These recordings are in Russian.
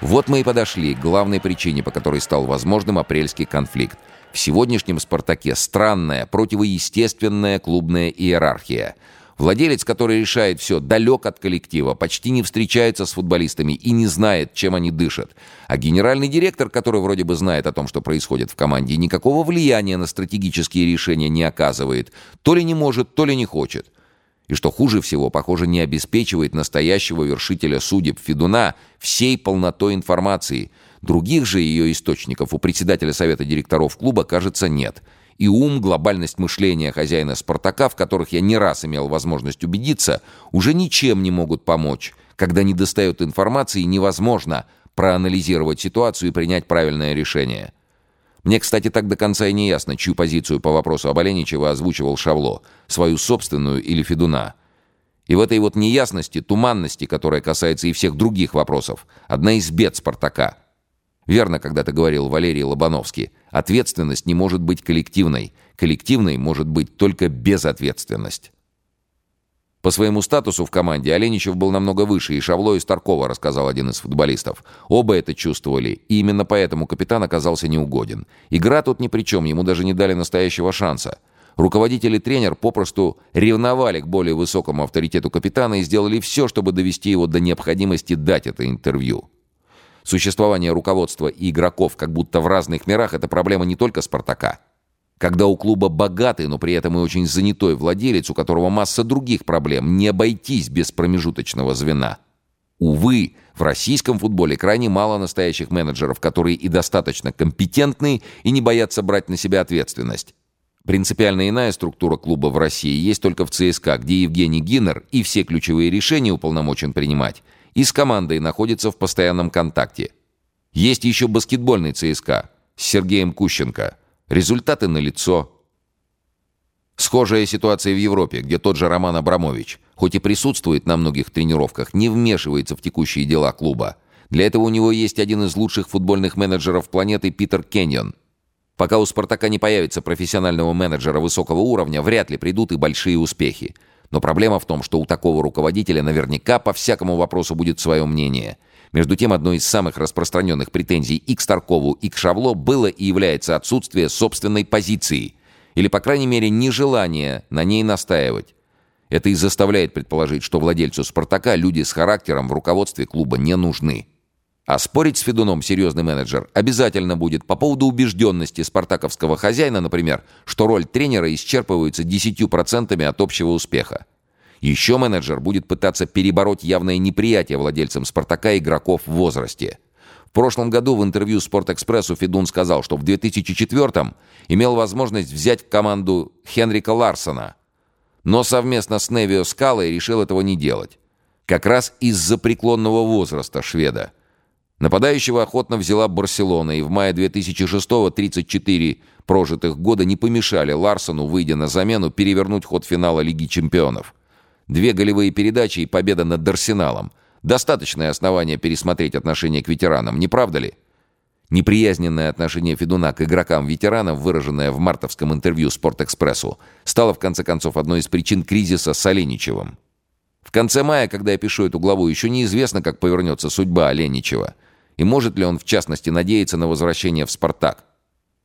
Вот мы и подошли к главной причине, по которой стал возможным апрельский конфликт. В сегодняшнем «Спартаке» странная, противоестественная клубная иерархия. Владелец, который решает все, далек от коллектива, почти не встречается с футболистами и не знает, чем они дышат. А генеральный директор, который вроде бы знает о том, что происходит в команде, никакого влияния на стратегические решения не оказывает. То ли не может, то ли не хочет. И что хуже всего, похоже, не обеспечивает настоящего вершителя судеб Федуна всей полнотой информации. Других же ее источников у председателя совета директоров клуба, кажется, нет. И ум, глобальность мышления хозяина «Спартака», в которых я не раз имел возможность убедиться, уже ничем не могут помочь. Когда не достает информации, невозможно проанализировать ситуацию и принять правильное решение. Мне, кстати, так до конца и не ясно, чью позицию по вопросу об Оленичево озвучивал Шавло, свою собственную или Федуна. И в этой вот неясности, туманности, которая касается и всех других вопросов, одна из бед Спартака. Верно когда-то говорил Валерий Лобановский, ответственность не может быть коллективной, коллективной может быть только безответственность. По своему статусу в команде Оленичев был намного выше, и Шавло и Старкова, рассказал один из футболистов. Оба это чувствовали, и именно поэтому капитан оказался неугоден. Игра тут ни при чем, ему даже не дали настоящего шанса. Руководитель и тренер попросту ревновали к более высокому авторитету капитана и сделали все, чтобы довести его до необходимости дать это интервью. Существование руководства и игроков как будто в разных мирах – это проблема не только «Спартака». Когда у клуба богатый, но при этом и очень занятой владелец, у которого масса других проблем, не обойтись без промежуточного звена. Увы, в российском футболе крайне мало настоящих менеджеров, которые и достаточно компетентны и не боятся брать на себя ответственность. Принципиально иная структура клуба в России есть только в ЦСКА, где Евгений Гиннер и все ключевые решения уполномочен принимать, и с командой находится в постоянном контакте. Есть еще баскетбольный ЦСКА с Сергеем Кущенко – Результаты налицо. Схожая ситуация в Европе, где тот же Роман Абрамович, хоть и присутствует на многих тренировках, не вмешивается в текущие дела клуба. Для этого у него есть один из лучших футбольных менеджеров планеты Питер Кеннион. Пока у «Спартака» не появится профессионального менеджера высокого уровня, вряд ли придут и большие успехи. Но проблема в том, что у такого руководителя наверняка по всякому вопросу будет свое мнение – между тем, одной из самых распространенных претензий и к Старкову, и к Шавло было и является отсутствие собственной позиции, или, по крайней мере, нежелание на ней настаивать. Это и заставляет предположить, что владельцу «Спартака» люди с характером в руководстве клуба не нужны. А спорить с Федуном серьезный менеджер обязательно будет по поводу убежденности спартаковского хозяина, например, что роль тренера исчерпывается 10% от общего успеха. Еще менеджер будет пытаться перебороть явное неприятие владельцам «Спартака» игроков в возрасте. В прошлом году в интервью «Спортэкспрессу» Федун сказал, что в 2004-м имел возможность взять команду Хенрика Ларсона, но совместно с Невио Скалой решил этого не делать. Как раз из-за преклонного возраста шведа. Нападающего охотно взяла Барселона, и в мае 2006-го 34 прожитых года не помешали Ларсону, выйдя на замену, перевернуть ход финала Лиги чемпионов. Две голевые передачи и победа над Арсеналом. Достаточное основание пересмотреть отношение к ветеранам, не правда ли? Неприязненное отношение Федуна к игрокам-ветеранам, выраженное в мартовском интервью «Спортэкспрессу», стало в конце концов одной из причин кризиса с Оленичевым. В конце мая, когда я пишу эту главу, еще неизвестно, как повернется судьба Оленичева. И может ли он, в частности, надеяться на возвращение в «Спартак».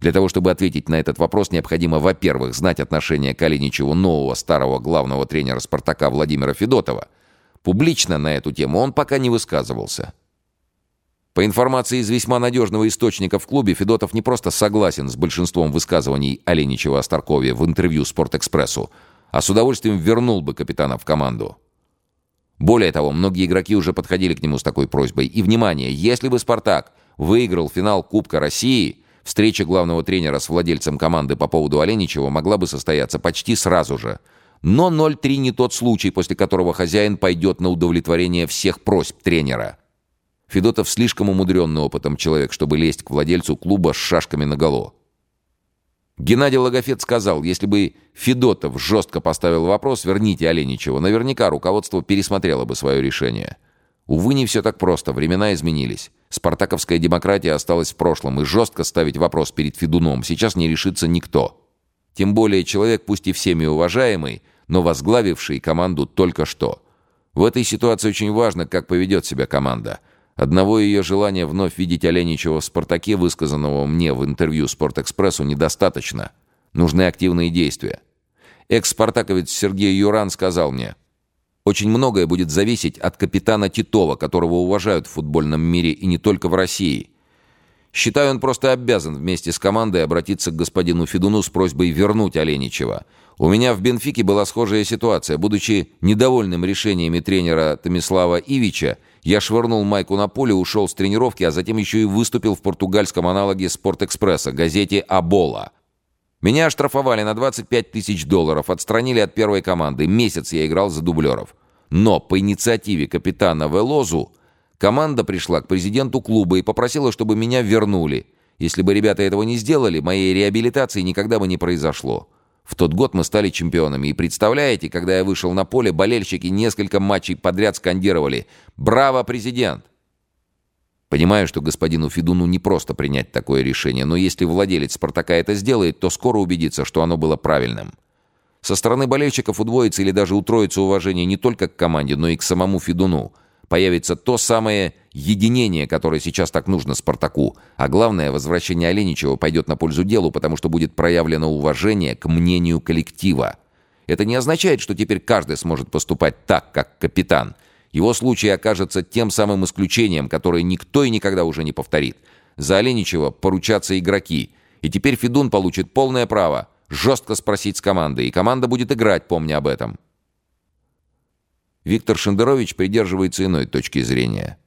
Для того, чтобы ответить на этот вопрос, необходимо, во-первых, знать отношение Калиничеву нового старого главного тренера «Спартака» Владимира Федотова. Публично на эту тему он пока не высказывался. По информации из весьма надежного источника в клубе, Федотов не просто согласен с большинством высказываний Оленичева о Старкове в интервью «Спортэкспрессу», а с удовольствием вернул бы капитана в команду. Более того, многие игроки уже подходили к нему с такой просьбой. И, внимание, если бы «Спартак» выиграл финал Кубка России – Встреча главного тренера с владельцем команды по поводу Оленичева могла бы состояться почти сразу же. Но 0-3 не тот случай, после которого хозяин пойдет на удовлетворение всех просьб тренера. Федотов слишком умудренный опытом человек, чтобы лезть к владельцу клуба с шашками наголо. Геннадий Логофет сказал, если бы Федотов жестко поставил вопрос «верните Оленичева», наверняка руководство пересмотрело бы свое решение. Увы, не все так просто, времена изменились. Спартаковская демократия осталась в прошлом, и жестко ставить вопрос перед Федуном сейчас не решится никто. Тем более человек, пусть и всеми уважаемый, но возглавивший команду только что. В этой ситуации очень важно, как поведет себя команда. Одного ее желания вновь видеть Оленичева в «Спартаке», высказанного мне в интервью «Спортэкспрессу», недостаточно. Нужны активные действия. Экс-спартаковец Сергей Юран сказал мне, «Очень многое будет зависеть от капитана Титова, которого уважают в футбольном мире и не только в России. Считаю, он просто обязан вместе с командой обратиться к господину Федуну с просьбой вернуть Оленичева. У меня в Бенфике была схожая ситуация. Будучи недовольным решениями тренера Томислава Ивича, я швырнул майку на поле, ушел с тренировки, а затем еще и выступил в португальском аналоге «Спортэкспресса» газете «Абола». Меня оштрафовали на 25 тысяч долларов, отстранили от первой команды. Месяц я играл за дублеров. Но по инициативе капитана Велозу команда пришла к президенту клуба и попросила, чтобы меня вернули. Если бы ребята этого не сделали, моей реабилитации никогда бы не произошло. В тот год мы стали чемпионами. И представляете, когда я вышел на поле, болельщики несколько матчей подряд скандировали «Браво, президент!». Понимаю, что господину Федуну не просто принять такое решение, но если владелец «Спартака» это сделает, то скоро убедится, что оно было правильным. Со стороны болельщиков удвоится или даже утроится уважение не только к команде, но и к самому Федуну. Появится то самое единение, которое сейчас так нужно «Спартаку». А главное, возвращение Оленичева пойдет на пользу делу, потому что будет проявлено уважение к мнению коллектива. Это не означает, что теперь каждый сможет поступать так, как капитан – его случай окажется тем самым исключением, которое никто и никогда уже не повторит. За Оленичева поручатся игроки. И теперь Федун получит полное право жестко спросить с командой, и команда будет играть, помня об этом. Виктор Шендерович придерживается иной точки зрения.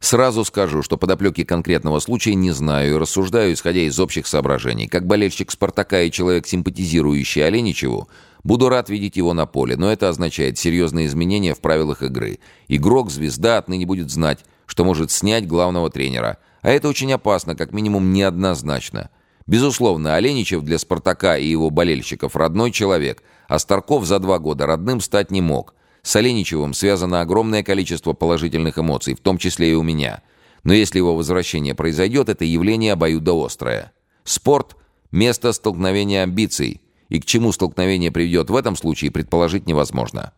Сразу скажу, что подоплеки конкретного случая не знаю и рассуждаю, исходя из общих соображений. Как болельщик «Спартака» и человек, симпатизирующий Оленичеву, буду рад видеть его на поле, но это означает серьезные изменения в правилах игры. Игрок-звезда отныне будет знать, что может снять главного тренера. А это очень опасно, как минимум неоднозначно. Безусловно, Оленичев для «Спартака» и его болельщиков родной человек, а Старков за два года родным стать не мог – с Оленичевым связано огромное количество положительных эмоций, в том числе и у меня. Но если его возвращение произойдет, это явление обоюдоострое. Спорт – место столкновения амбиций, и к чему столкновение приведет в этом случае, предположить невозможно.